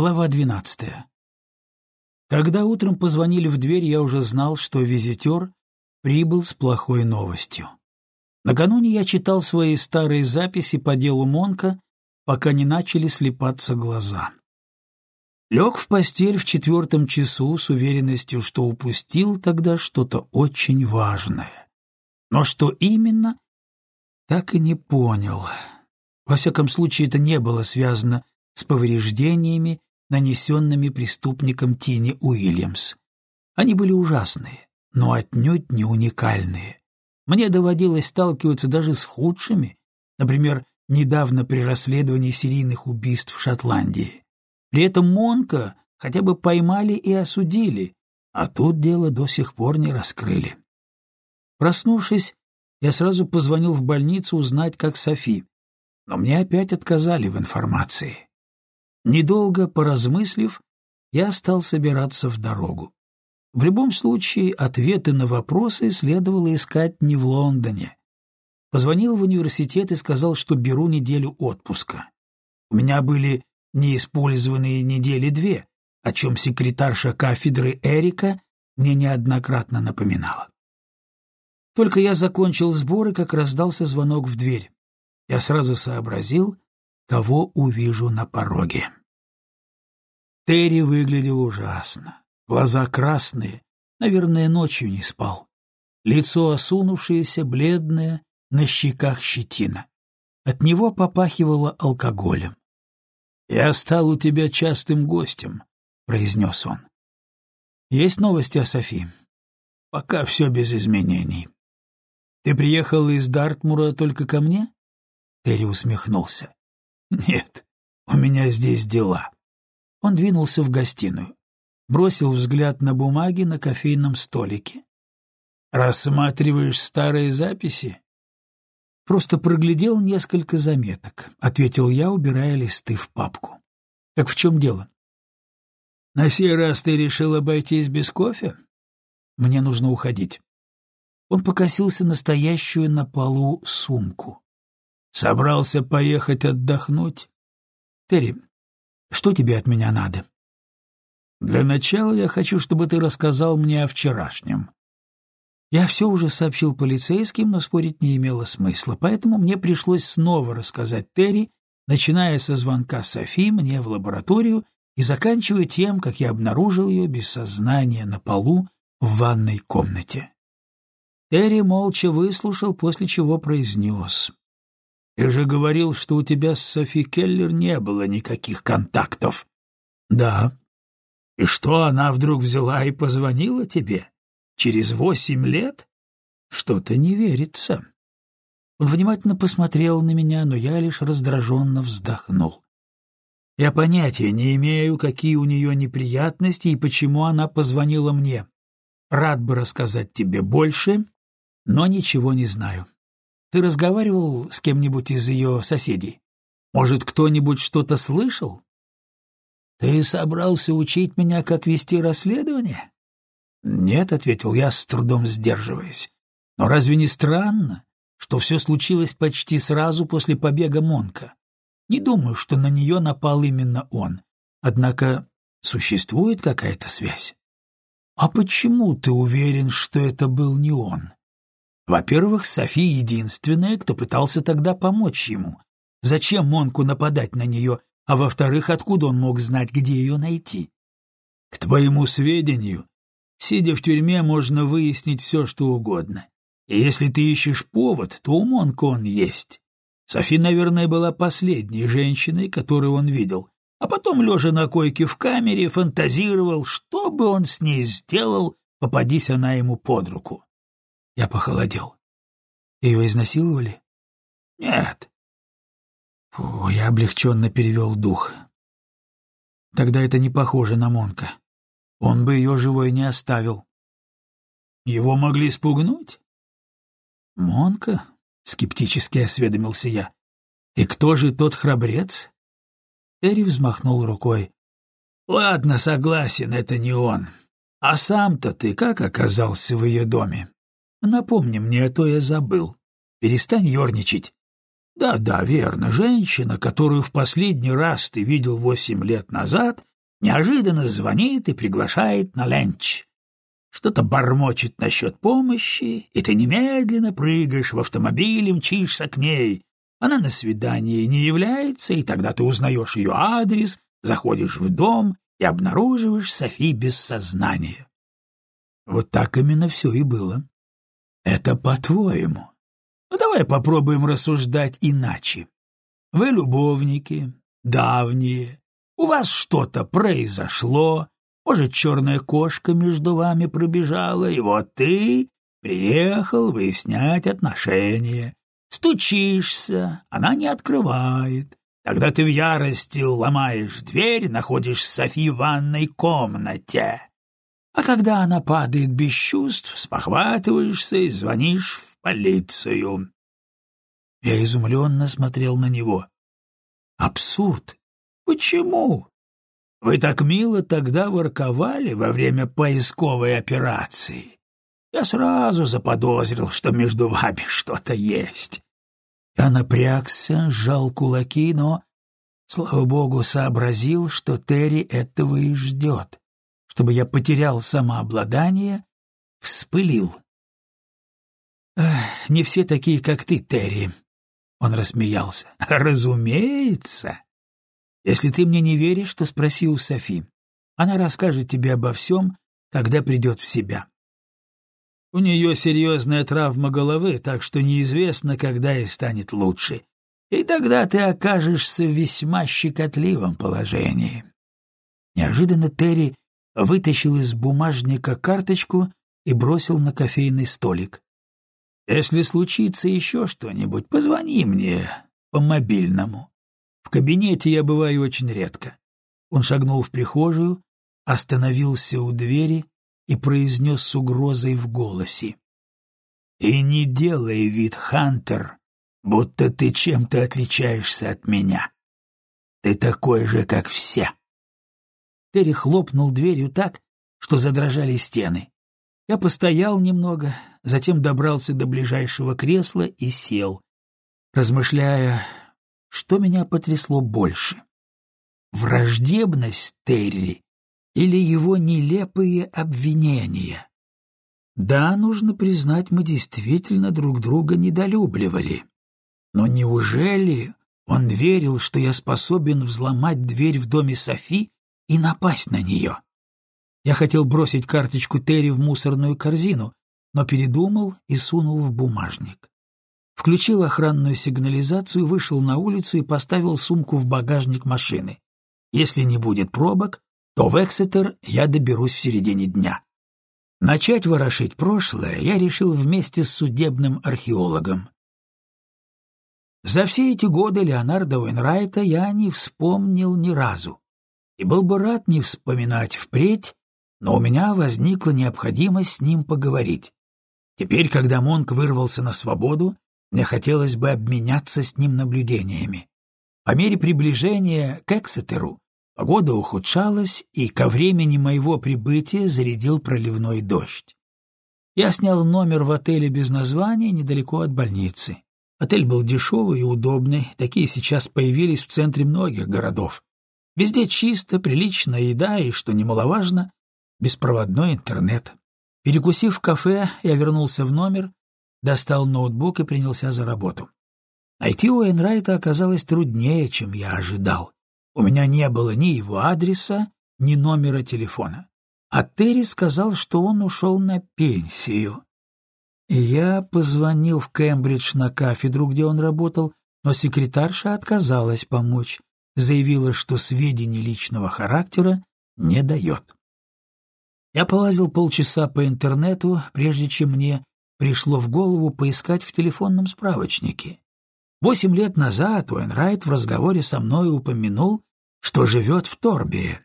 Глава двенадцатая. Когда утром позвонили в дверь, я уже знал, что визитер прибыл с плохой новостью. Накануне я читал свои старые записи по делу Монка, пока не начали слепаться глаза. Лег в постель в четвертом часу с уверенностью, что упустил тогда что-то очень важное. Но что именно, так и не понял. Во всяком случае, это не было связано с повреждениями, нанесенными преступником Тини Уильямс. Они были ужасные, но отнюдь не уникальные. Мне доводилось сталкиваться даже с худшими, например, недавно при расследовании серийных убийств в Шотландии. При этом Монка хотя бы поймали и осудили, а тут дело до сих пор не раскрыли. Проснувшись, я сразу позвонил в больницу узнать, как Софи, но мне опять отказали в информации. Недолго поразмыслив, я стал собираться в дорогу. В любом случае, ответы на вопросы следовало искать не в Лондоне. Позвонил в университет и сказал, что беру неделю отпуска. У меня были неиспользованные недели две, о чем секретарша кафедры Эрика мне неоднократно напоминала. Только я закончил сборы, как раздался звонок в дверь. Я сразу сообразил, кого увижу на пороге. Терри выглядел ужасно. Глаза красные, наверное, ночью не спал. Лицо осунувшееся, бледное, на щеках щетина. От него попахивало алкоголем. «Я стал у тебя частым гостем», — произнес он. «Есть новости о Софи?» «Пока все без изменений». «Ты приехал из Дартмура только ко мне?» Терри усмехнулся. «Нет, у меня здесь дела». Он двинулся в гостиную, бросил взгляд на бумаги на кофейном столике. «Рассматриваешь старые записи?» «Просто проглядел несколько заметок», — ответил я, убирая листы в папку. «Так в чем дело?» «На сей раз ты решил обойтись без кофе?» «Мне нужно уходить». Он покосился настоящую на полу сумку. Собрался поехать отдохнуть? Терри, что тебе от меня надо? Для начала я хочу, чтобы ты рассказал мне о вчерашнем. Я все уже сообщил полицейским, но спорить не имело смысла, поэтому мне пришлось снова рассказать Терри, начиная со звонка Софи мне в лабораторию и заканчивая тем, как я обнаружил ее без сознания на полу в ванной комнате. Терри молча выслушал, после чего произнес. Ты же говорил, что у тебя с Софи Келлер не было никаких контактов. Да. И что, она вдруг взяла и позвонила тебе? Через восемь лет? Что-то не верится. Он внимательно посмотрел на меня, но я лишь раздраженно вздохнул. Я понятия не имею, какие у нее неприятности и почему она позвонила мне. Рад бы рассказать тебе больше, но ничего не знаю. Ты разговаривал с кем-нибудь из ее соседей? Может, кто-нибудь что-то слышал? Ты собрался учить меня, как вести расследование? Нет, — ответил я, с трудом сдерживаясь. Но разве не странно, что все случилось почти сразу после побега Монка? Не думаю, что на нее напал именно он. Однако существует какая-то связь. А почему ты уверен, что это был не он? Во-первых, Софи единственная, кто пытался тогда помочь ему. Зачем Монку нападать на нее, а во-вторых, откуда он мог знать, где ее найти? К твоему сведению, сидя в тюрьме, можно выяснить все, что угодно. И если ты ищешь повод, то у Монка он есть. Софи, наверное, была последней женщиной, которую он видел, а потом, лежа на койке в камере, фантазировал, что бы он с ней сделал, попадись она ему под руку. Я похолодел. Ее изнасиловали? Нет. Фу, я облегченно перевел дух. Тогда это не похоже на Монка. Он бы ее живой не оставил. Его могли спугнуть? Монка? Скептически осведомился я. И кто же тот храбрец? Эри взмахнул рукой. Ладно, согласен, это не он. А сам-то ты как оказался в ее доме? Напомни мне, а то я забыл. Перестань ерничать. Да-да, верно, женщина, которую в последний раз ты видел восемь лет назад, неожиданно звонит и приглашает на ленч. Что-то бормочет насчет помощи, и ты немедленно прыгаешь в автомобиль и мчишься к ней. Она на свидание не является, и тогда ты узнаешь ее адрес, заходишь в дом и обнаруживаешь Софи без сознания. Вот так именно все и было. Это по-твоему. Ну, давай попробуем рассуждать иначе. Вы любовники, давние, у вас что-то произошло, может, черная кошка между вами пробежала, и вот ты приехал выяснять отношения. Стучишься, она не открывает. Тогда ты в ярости ломаешь дверь, находишь Софи в ванной комнате. А когда она падает без чувств, спохватываешься и звонишь в полицию. Я изумленно смотрел на него. Абсурд. Почему? Вы так мило тогда ворковали во время поисковой операции. Я сразу заподозрил, что между вами что-то есть. Я напрягся, сжал кулаки, но, слава богу, сообразил, что Терри этого и ждет, чтобы я потерял самообладание, вспылил. «Не все такие, как ты, Терри», — он рассмеялся. «Разумеется. Если ты мне не веришь, то спроси у Софи. Она расскажет тебе обо всем, когда придет в себя. У нее серьезная травма головы, так что неизвестно, когда ей станет лучше. И тогда ты окажешься в весьма щекотливом положении. Неожиданно Терри вытащил из бумажника карточку и бросил на кофейный столик. «Если случится еще что-нибудь, позвони мне по мобильному. В кабинете я бываю очень редко. Он шагнул в прихожую, остановился у двери и произнес с угрозой в голосе. «И не делай вид, Хантер, будто ты чем-то отличаешься от меня. Ты такой же, как все». Терри хлопнул дверью так, что задрожали стены. Я постоял немного, затем добрался до ближайшего кресла и сел, размышляя, что меня потрясло больше? Враждебность Терри или его нелепые обвинения? Да, нужно признать, мы действительно друг друга недолюбливали. Но неужели он верил, что я способен взломать дверь в доме Софи и напасть на нее? Я хотел бросить карточку Терри в мусорную корзину, но передумал и сунул в бумажник включил охранную сигнализацию, вышел на улицу и поставил сумку в багажник машины. Если не будет пробок, то в Эксетер я доберусь в середине дня. Начать ворошить прошлое я решил вместе с судебным археологом. За все эти годы Леонардо Уэнрайта я не вспомнил ни разу. И был бы рад не вспоминать впредь, но у меня возникла необходимость с ним поговорить. Теперь, когда Монк вырвался на свободу, мне хотелось бы обменяться с ним наблюдениями. По мере приближения к Эксетеру погода ухудшалась, и ко времени моего прибытия зарядил проливной дождь. Я снял номер в отеле без названия недалеко от больницы. Отель был дешевый и удобный, такие сейчас появились в центре многих городов. Везде чисто, приличная еда и, что немаловажно, беспроводной интернет. Перекусив в кафе, я вернулся в номер достал ноутбук и принялся за работу. Найти Уэйнрайта оказалось труднее, чем я ожидал. У меня не было ни его адреса, ни номера телефона. А Терри сказал, что он ушел на пенсию. я позвонил в Кембридж на кафедру, где он работал, но секретарша отказалась помочь, заявила, что сведений личного характера не дает. Я полазил полчаса по интернету, прежде чем мне пришло в голову поискать в телефонном справочнике. Восемь лет назад Уэнрайт в разговоре со мной упомянул, что живет в Торбии.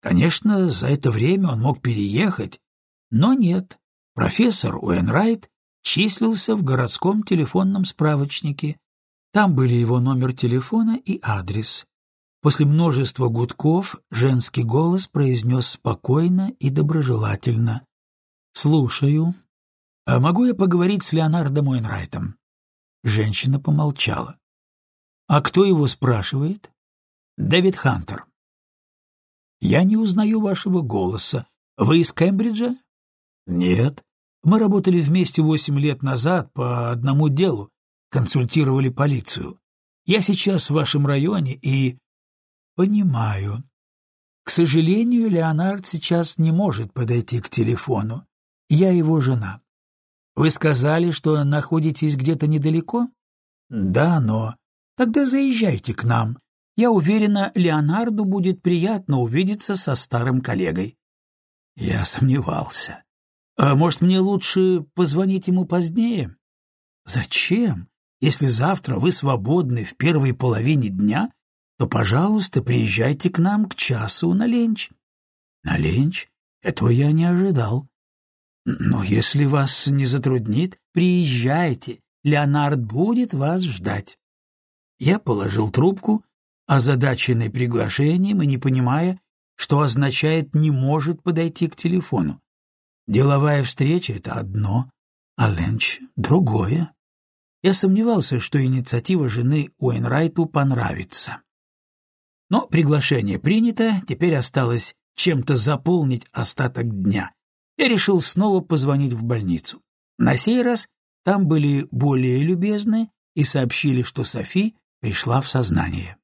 Конечно, за это время он мог переехать, но нет. Профессор Уэнрайт числился в городском телефонном справочнике. Там были его номер телефона и адрес. После множества гудков женский голос произнес спокойно и доброжелательно. «Слушаю». А могу я поговорить с Леонардом Уэнрайтом?» Женщина помолчала. «А кто его спрашивает?» «Дэвид Хантер». Я не узнаю вашего голоса. Вы из Кембриджа? Нет. Мы работали вместе восемь лет назад по одному делу, консультировали полицию. Я сейчас в вашем районе и... Понимаю. К сожалению, Леонард сейчас не может подойти к телефону. Я его жена. Вы сказали, что находитесь где-то недалеко? Да, но... Тогда заезжайте к нам. Я уверена, Леонарду будет приятно увидеться со старым коллегой. Я сомневался. А может, мне лучше позвонить ему позднее? Зачем? Если завтра вы свободны в первой половине дня, то, пожалуйста, приезжайте к нам к часу на ленч. На ленч? Этого я не ожидал. Но если вас не затруднит, приезжайте. Леонард будет вас ждать. Я положил трубку, озадаченный приглашением и не понимая, что означает «не может подойти к телефону». Деловая встреча — это одно, а ленч — другое. Я сомневался, что инициатива жены Уэйнрайту понравится. Но приглашение принято, теперь осталось чем-то заполнить остаток дня. Я решил снова позвонить в больницу. На сей раз там были более любезны и сообщили, что Софи пришла в сознание.